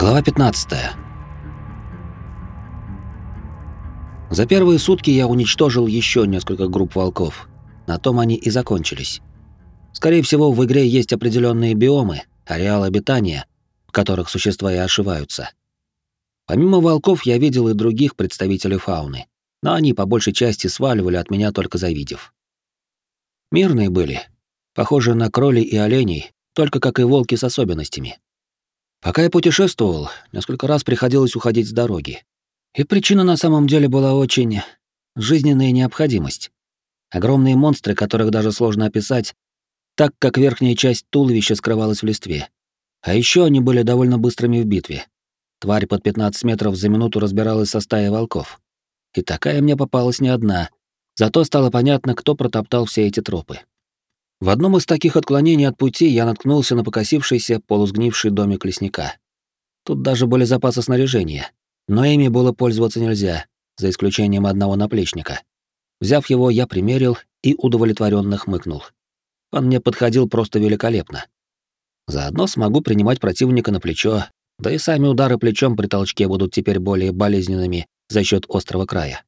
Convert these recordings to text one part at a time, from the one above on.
Глава 15. За первые сутки я уничтожил еще несколько групп волков. На том они и закончились. Скорее всего, в игре есть определенные биомы, ареал обитания, в которых существа и ошиваются. Помимо волков я видел и других представителей фауны, но они по большей части сваливали от меня только завидев. Мирные были, похожие на кролей и оленей, только как и волки с особенностями. Пока я путешествовал, несколько раз приходилось уходить с дороги. И причина на самом деле была очень жизненная необходимость. Огромные монстры, которых даже сложно описать, так как верхняя часть туловища скрывалась в листве. А еще они были довольно быстрыми в битве. Тварь под 15 метров за минуту разбиралась со стаей волков. И такая мне попалась не одна. Зато стало понятно, кто протоптал все эти тропы. В одном из таких отклонений от пути я наткнулся на покосившийся, полусгнивший домик лесника. Тут даже были запасы снаряжения, но ими было пользоваться нельзя, за исключением одного наплечника. Взяв его, я примерил и удовлетворенно хмыкнул. Он мне подходил просто великолепно. Заодно смогу принимать противника на плечо, да и сами удары плечом при толчке будут теперь более болезненными за счет острого края.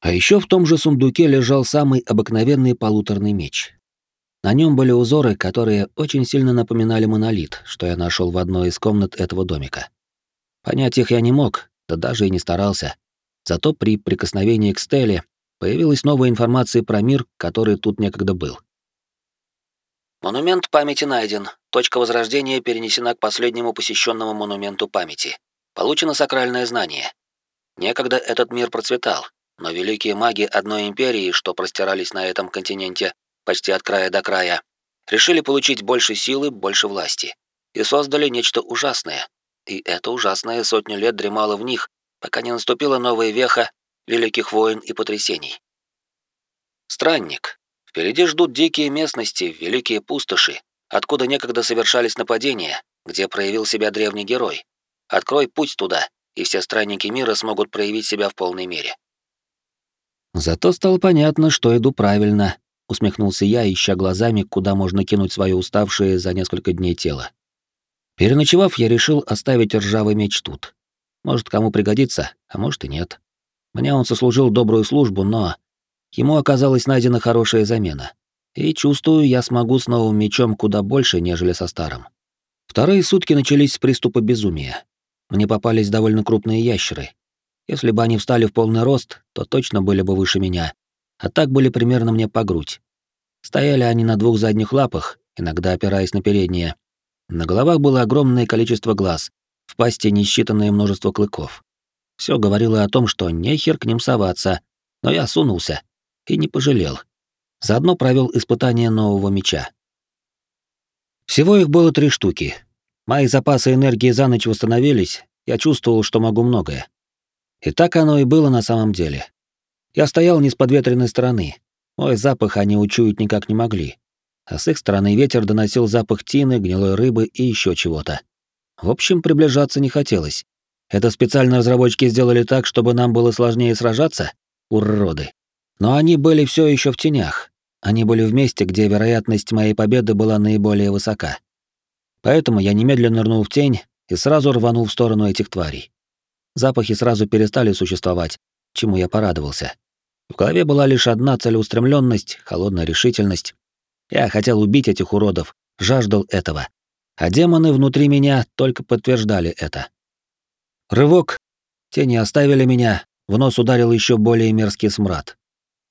А еще в том же сундуке лежал самый обыкновенный полуторный меч. На нем были узоры, которые очень сильно напоминали монолит, что я нашел в одной из комнат этого домика. Понять их я не мог, да даже и не старался. Зато при прикосновении к стеле появилась новая информация про мир, который тут некогда был. Монумент памяти найден. Точка возрождения перенесена к последнему посещенному монументу памяти. Получено сакральное знание. Некогда этот мир процветал, но великие маги одной империи, что простирались на этом континенте, почти от края до края, решили получить больше силы, больше власти. И создали нечто ужасное. И это ужасное сотню лет дремало в них, пока не наступила новая веха великих войн и потрясений. Странник. Впереди ждут дикие местности, великие пустоши, откуда некогда совершались нападения, где проявил себя древний герой. Открой путь туда, и все странники мира смогут проявить себя в полной мере. Зато стало понятно, что иду правильно, усмехнулся я, ища глазами, куда можно кинуть свое уставшее за несколько дней тело. Переночевав, я решил оставить ржавый меч тут. Может, кому пригодится, а может и нет. Мне он сослужил добрую службу, но ему оказалась найдена хорошая замена. И чувствую, я смогу с новым мечом куда больше, нежели со старым. Вторые сутки начались с приступа безумия. Мне попались довольно крупные ящеры. Если бы они встали в полный рост, то точно были бы выше меня, а так были примерно мне по грудь. Стояли они на двух задних лапах, иногда опираясь на передние. На головах было огромное количество глаз, в пасти несчитанное множество клыков. Все говорило о том, что нехер к ним соваться, но я сунулся и не пожалел. Заодно провел испытание нового меча. Всего их было три штуки. Мои запасы энергии за ночь восстановились, я чувствовал, что могу многое. И так оно и было на самом деле. Я стоял не с подветренной стороны. Мой запах они учуять никак не могли. А с их стороны ветер доносил запах тины, гнилой рыбы и еще чего-то. В общем, приближаться не хотелось. Это специально разработчики сделали так, чтобы нам было сложнее сражаться? Уроды. Но они были все еще в тенях. Они были в месте, где вероятность моей победы была наиболее высока. Поэтому я немедленно нырнул в тень и сразу рванул в сторону этих тварей. Запахи сразу перестали существовать, чему я порадовался. В голове была лишь одна целеустремленность, холодная решительность. Я хотел убить этих уродов, жаждал этого. А демоны внутри меня только подтверждали это. Рывок. Тени оставили меня, в нос ударил еще более мерзкий смрад.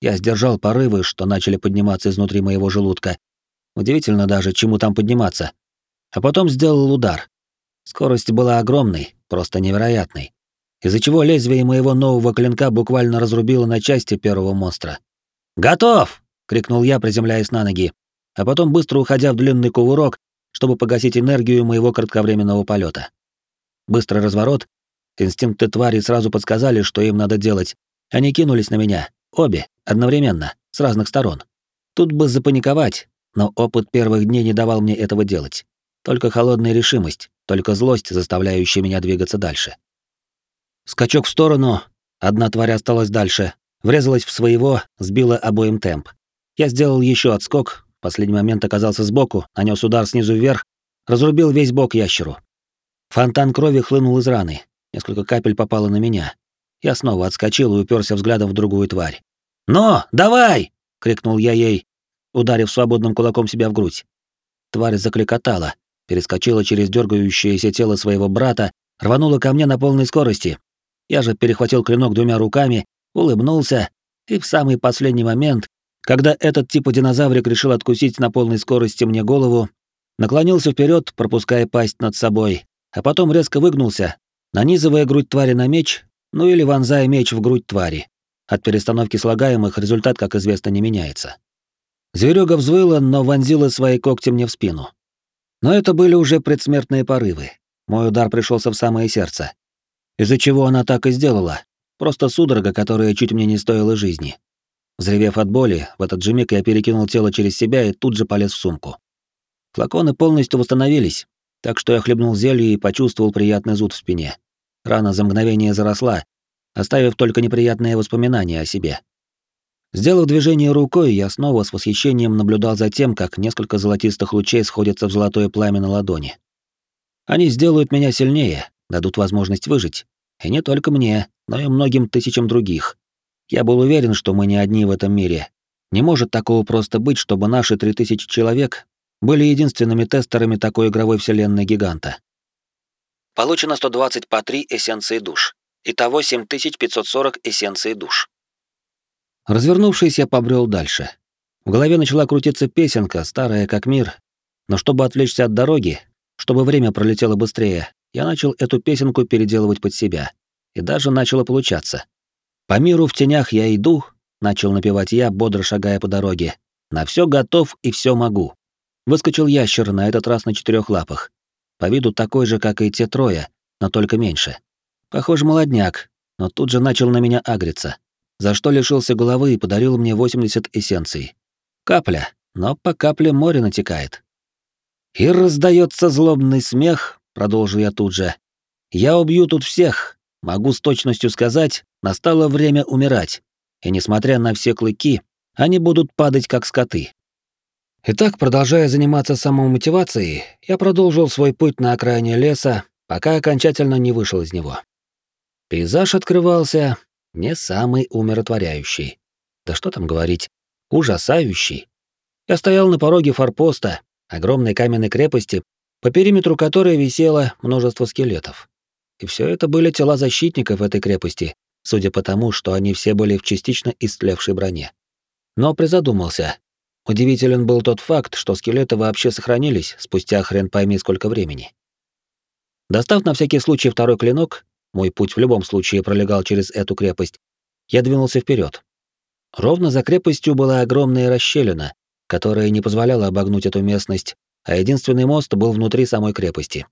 Я сдержал порывы, что начали подниматься изнутри моего желудка. Удивительно даже, чему там подниматься. А потом сделал удар. Скорость была огромной, просто невероятной из-за чего лезвие моего нового клинка буквально разрубило на части первого монстра. «Готов!» — крикнул я, приземляясь на ноги, а потом быстро уходя в длинный кувырок, чтобы погасить энергию моего кратковременного полета. Быстрый разворот. Инстинкты твари сразу подсказали, что им надо делать. Они кинулись на меня, обе, одновременно, с разных сторон. Тут бы запаниковать, но опыт первых дней не давал мне этого делать. Только холодная решимость, только злость, заставляющая меня двигаться дальше. Скачок в сторону, одна тварь осталась дальше, врезалась в своего, сбила обоим темп. Я сделал еще отскок, в последний момент оказался сбоку, нанес удар снизу вверх, разрубил весь бок ящеру. Фонтан крови хлынул из раны. Несколько капель попало на меня. Я снова отскочил и уперся взглядом в другую тварь. «Но, давай!» — крикнул я ей, ударив свободным кулаком себя в грудь. Тварь закликотала, перескочила через дергающееся тело своего брата, рванула ко мне на полной скорости. Я же перехватил клинок двумя руками, улыбнулся, и в самый последний момент, когда этот типа динозаврик решил откусить на полной скорости мне голову, наклонился вперед, пропуская пасть над собой, а потом резко выгнулся, нанизывая грудь твари на меч, ну или вонзая меч в грудь твари. От перестановки слагаемых результат, как известно, не меняется. Зверюга взвыла, но вонзила свои когти мне в спину. Но это были уже предсмертные порывы. Мой удар пришелся в самое сердце. Из-за чего она так и сделала. Просто судорога, которая чуть мне не стоила жизни. Взревев от боли, в этот же миг я перекинул тело через себя и тут же полез в сумку. Флаконы полностью восстановились, так что я хлебнул зелье и почувствовал приятный зуд в спине. Рана за мгновение заросла, оставив только неприятные воспоминания о себе. Сделав движение рукой, я снова с восхищением наблюдал за тем, как несколько золотистых лучей сходятся в золотое пламя на ладони. Они сделают меня сильнее, дадут возможность выжить. И не только мне, но и многим тысячам других. Я был уверен, что мы не одни в этом мире. Не может такого просто быть, чтобы наши 3000 человек были единственными тестерами такой игровой вселенной гиганта. Получено 120 по 3 эссенции душ. Итого 7540 эссенций душ. Развернувшись, я побрел дальше. В голове начала крутиться песенка, старая как мир. Но чтобы отвлечься от дороги, чтобы время пролетело быстрее, я начал эту песенку переделывать под себя. И даже начало получаться. По миру в тенях я иду, начал напевать я, бодро шагая по дороге. На все готов и все могу. Выскочил ящер, на этот раз на четырех лапах. По виду такой же, как и те трое, но только меньше. Похоже, молодняк, но тут же начал на меня агриться за что лишился головы и подарил мне 80 эссенций. Капля, но по капле море натекает. И раздается злобный смех, продолжу я тут же. Я убью тут всех. Могу с точностью сказать, настало время умирать. И несмотря на все клыки, они будут падать как скоты. Итак, продолжая заниматься самомотивацией, я продолжил свой путь на окраине леса, пока окончательно не вышел из него. Пейзаж открывался, не самый умиротворяющий. Да что там говорить, ужасающий. Я стоял на пороге форпоста, огромной каменной крепости, по периметру которой висело множество скелетов. И все это были тела защитников этой крепости, судя по тому, что они все были в частично истлевшей броне. Но призадумался. Удивителен был тот факт, что скелеты вообще сохранились спустя хрен пойми сколько времени. Достав на всякий случай второй клинок, мой путь в любом случае пролегал через эту крепость, я двинулся вперед. Ровно за крепостью была огромная расщелина, которая не позволяла обогнуть эту местность, а единственный мост был внутри самой крепости.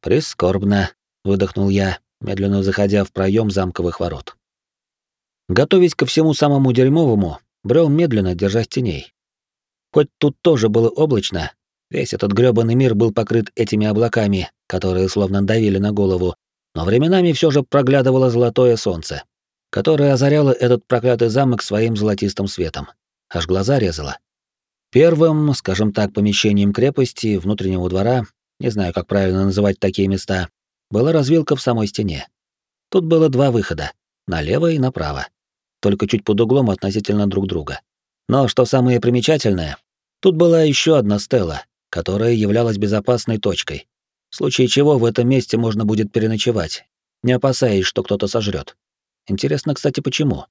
«Прискорбно», — выдохнул я, медленно заходя в проем замковых ворот. Готовясь ко всему самому дерьмовому, брел медленно, держась теней. Хоть тут тоже было облачно, весь этот грёбаный мир был покрыт этими облаками, которые словно давили на голову, но временами все же проглядывало золотое солнце, которое озаряло этот проклятый замок своим золотистым светом. Аж глаза резало. Первым, скажем так, помещением крепости, внутреннего двора, не знаю, как правильно называть такие места, была развилка в самой стене. Тут было два выхода — налево и направо, только чуть под углом относительно друг друга. Но что самое примечательное, тут была еще одна стела, которая являлась безопасной точкой, в случае чего в этом месте можно будет переночевать, не опасаясь, что кто-то сожрет. Интересно, кстати, почему?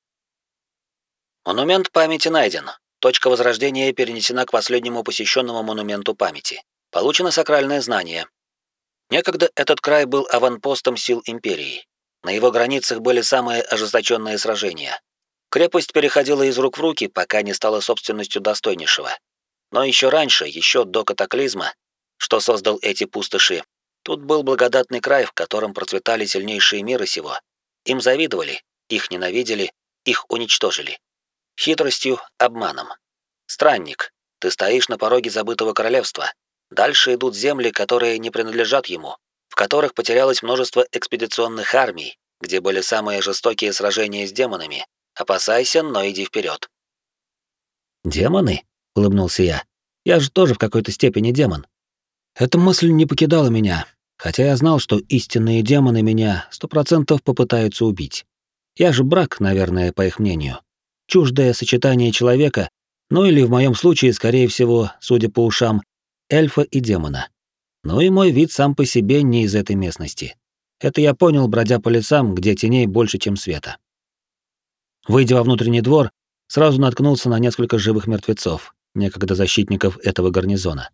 Монумент памяти найден. Точка возрождения перенесена к последнему посещенному монументу памяти. Получено сакральное знание. Некогда этот край был аванпостом сил империи. На его границах были самые ожесточенные сражения. Крепость переходила из рук в руки, пока не стала собственностью достойнейшего. Но еще раньше, еще до катаклизма, что создал эти пустоши. Тут был благодатный край, в котором процветали сильнейшие миры сего. Им завидовали, их ненавидели, их уничтожили. Хитростью, обманом. Странник, ты стоишь на пороге забытого королевства. Дальше идут земли, которые не принадлежат ему, в которых потерялось множество экспедиционных армий, где были самые жестокие сражения с демонами. Опасайся, но иди вперед. «Демоны?» — улыбнулся я. «Я же тоже в какой-то степени демон. Эта мысль не покидала меня, Хотя я знал, что истинные демоны меня сто процентов попытаются убить. Я же брак, наверное, по их мнению. Чуждое сочетание человека, ну или в моем случае, скорее всего, судя по ушам, эльфа и демона. Ну и мой вид сам по себе не из этой местности. Это я понял, бродя по лесам, где теней больше, чем света. Выйдя во внутренний двор, сразу наткнулся на несколько живых мертвецов, некогда защитников этого гарнизона.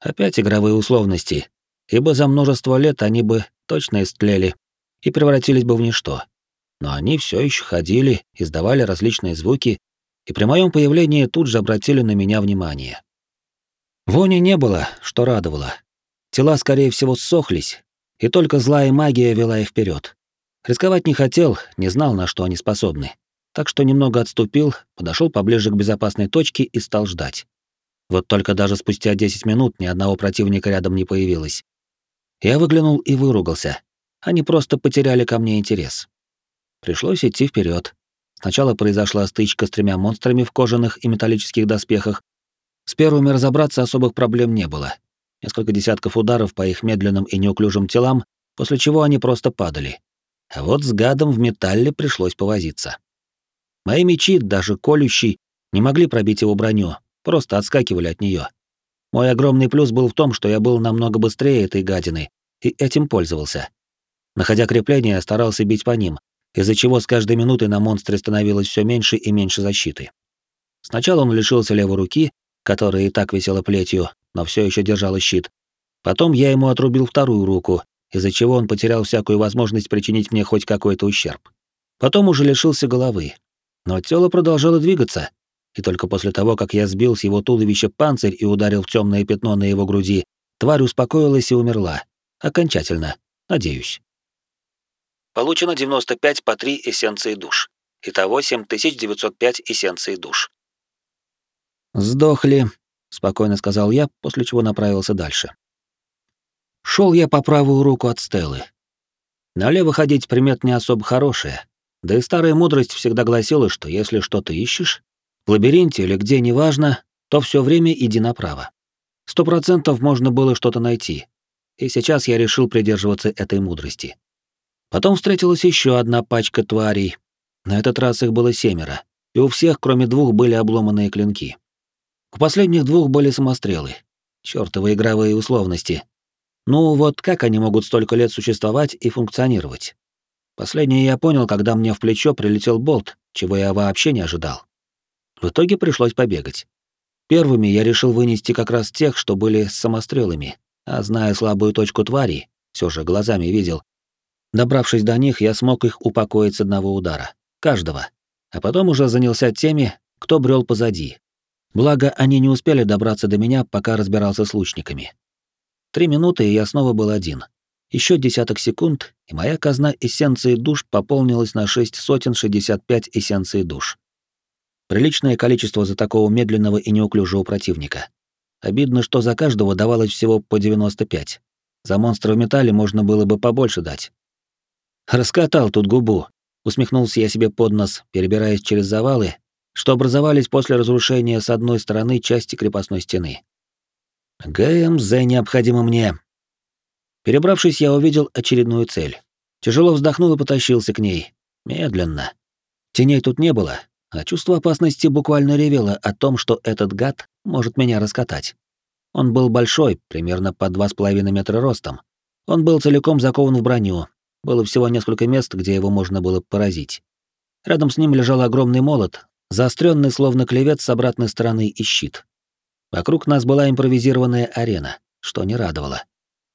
Опять игровые условности, ибо за множество лет они бы точно истлели и превратились бы в ничто. Но они все еще ходили, издавали различные звуки, и при моем появлении тут же обратили на меня внимание. Вони не было, что радовало. Тела, скорее всего, ссохлись, и только злая магия вела их вперед. Рисковать не хотел, не знал, на что они способны. Так что немного отступил, подошел поближе к безопасной точке и стал ждать. Вот только даже спустя 10 минут ни одного противника рядом не появилось. Я выглянул и выругался. Они просто потеряли ко мне интерес. Пришлось идти вперед. Сначала произошла стычка с тремя монстрами в кожаных и металлических доспехах. С первыми разобраться особых проблем не было. Несколько десятков ударов по их медленным и неуклюжим телам, после чего они просто падали. А вот с гадом в металле пришлось повозиться. Мои мечи, даже колющий, не могли пробить его броню, просто отскакивали от нее. Мой огромный плюс был в том, что я был намного быстрее этой гадины, и этим пользовался. Находя крепления, старался бить по ним, из-за чего с каждой минутой на монстре становилось все меньше и меньше защиты. Сначала он лишился левой руки, которая и так висела плетью, но все еще держала щит. Потом я ему отрубил вторую руку, из-за чего он потерял всякую возможность причинить мне хоть какой-то ущерб. Потом уже лишился головы. Но тело продолжало двигаться, и только после того, как я сбил с его туловища панцирь и ударил в темное пятно на его груди, тварь успокоилась и умерла. Окончательно, надеюсь. Получено 95 по 3 эссенции душ. Итого 7905 эссенций душ. «Сдохли», — спокойно сказал я, после чего направился дальше. Шел я по правую руку от Стеллы. Налево ходить примет не особо хорошая, да и старая мудрость всегда гласила, что если что-то ищешь, в лабиринте или где, неважно, то все время иди направо. Сто процентов можно было что-то найти. И сейчас я решил придерживаться этой мудрости. Потом встретилась еще одна пачка тварей. На этот раз их было семеро, и у всех, кроме двух, были обломанные клинки. У последних двух были самострелы. Чёртовы игровые условности. Ну вот как они могут столько лет существовать и функционировать? Последнее я понял, когда мне в плечо прилетел болт, чего я вообще не ожидал. В итоге пришлось побегать. Первыми я решил вынести как раз тех, что были с самострелами, а зная слабую точку твари, все же глазами видел. Добравшись до них, я смог их упокоить с одного удара. Каждого. А потом уже занялся теми, кто брел позади. Благо, они не успели добраться до меня, пока разбирался с лучниками. Три минуты, и я снова был один. Еще десяток секунд, и моя казна эссенции душ пополнилась на шесть сотен шестьдесят пять эссенций душ. Приличное количество за такого медленного и неуклюжего противника. Обидно, что за каждого давалось всего по 95. За монстра в металле можно было бы побольше дать. Раскатал тут губу. Усмехнулся я себе под нос, перебираясь через завалы, что образовались после разрушения с одной стороны части крепостной стены. ГМЗ необходимо мне. Перебравшись, я увидел очередную цель. Тяжело вздохнул и потащился к ней. Медленно. Теней тут не было, а чувство опасности буквально ревело о том, что этот гад может меня раскатать. Он был большой, примерно по два с половиной метра ростом. Он был целиком закован в броню. Было всего несколько мест, где его можно было поразить. Рядом с ним лежал огромный молот, заостренный словно клевет с обратной стороны и щит. Вокруг нас была импровизированная арена, что не радовало.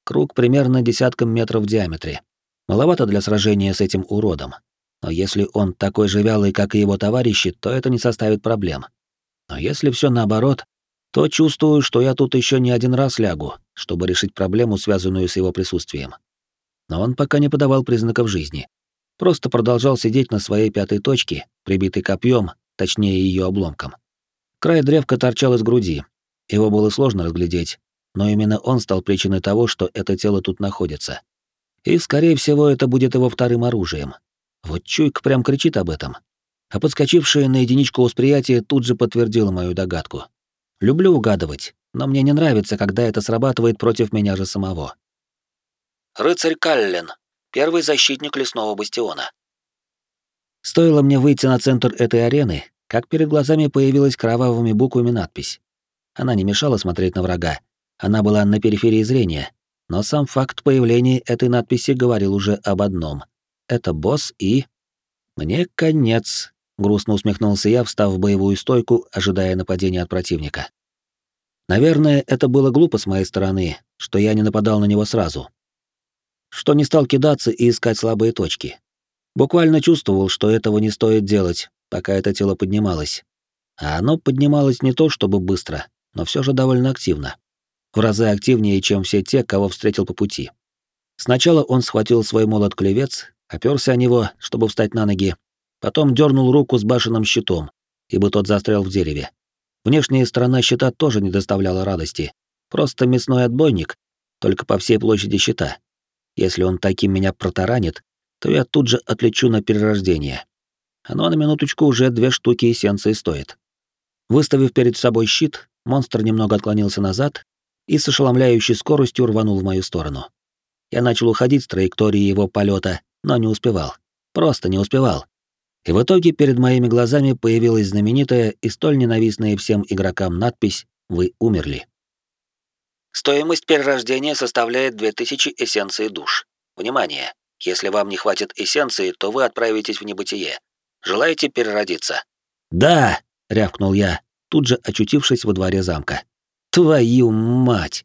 Круг примерно десятком метров в диаметре. Маловато для сражения с этим уродом. Но если он такой же вялый, как и его товарищи, то это не составит проблем. Но если все наоборот, то чувствую, что я тут еще не один раз лягу, чтобы решить проблему, связанную с его присутствием. Но он пока не подавал признаков жизни. Просто продолжал сидеть на своей пятой точке, прибитый копьем, точнее ее обломком. Край древка торчал из груди. Его было сложно разглядеть, но именно он стал причиной того, что это тело тут находится. И, скорее всего, это будет его вторым оружием, вот чуйка прям кричит об этом. А подскочившее на единичку восприятие тут же подтвердило мою догадку. Люблю угадывать, но мне не нравится, когда это срабатывает против меня же самого. Рыцарь Каллен, первый защитник лесного бастиона. Стоило мне выйти на центр этой арены, как перед глазами появилась кровавыми буквами надпись. Она не мешала смотреть на врага. Она была на периферии зрения, но сам факт появления этой надписи говорил уже об одном. Это босс и... Мне конец, грустно усмехнулся я, встав в боевую стойку, ожидая нападения от противника. Наверное, это было глупо с моей стороны, что я не нападал на него сразу. Что не стал кидаться и искать слабые точки. Буквально чувствовал, что этого не стоит делать, пока это тело поднималось. А оно поднималось не то чтобы быстро, но все же довольно активно. В разы активнее, чем все те, кого встретил по пути. Сначала он схватил свой молот-клевец, оперся о него, чтобы встать на ноги, потом дернул руку с башенным щитом, ибо тот застрял в дереве. Внешняя сторона щита тоже не доставляла радости. Просто мясной отбойник, только по всей площади щита. Если он таким меня протаранит, то я тут же отлечу на перерождение. Оно на минуточку уже две штуки эссенции стоит. Выставив перед собой щит, монстр немного отклонился назад и с ошеломляющей скоростью рванул в мою сторону. Я начал уходить с траектории его полета, но не успевал. Просто не успевал. И в итоге перед моими глазами появилась знаменитая и столь ненавистная всем игрокам надпись «Вы умерли». Стоимость перерождения составляет 2000 эссенций душ. Внимание! Если вам не хватит эссенции, то вы отправитесь в небытие. Желаете переродиться? «Да!» — рявкнул я, тут же очутившись во дворе замка. «Твою мать!»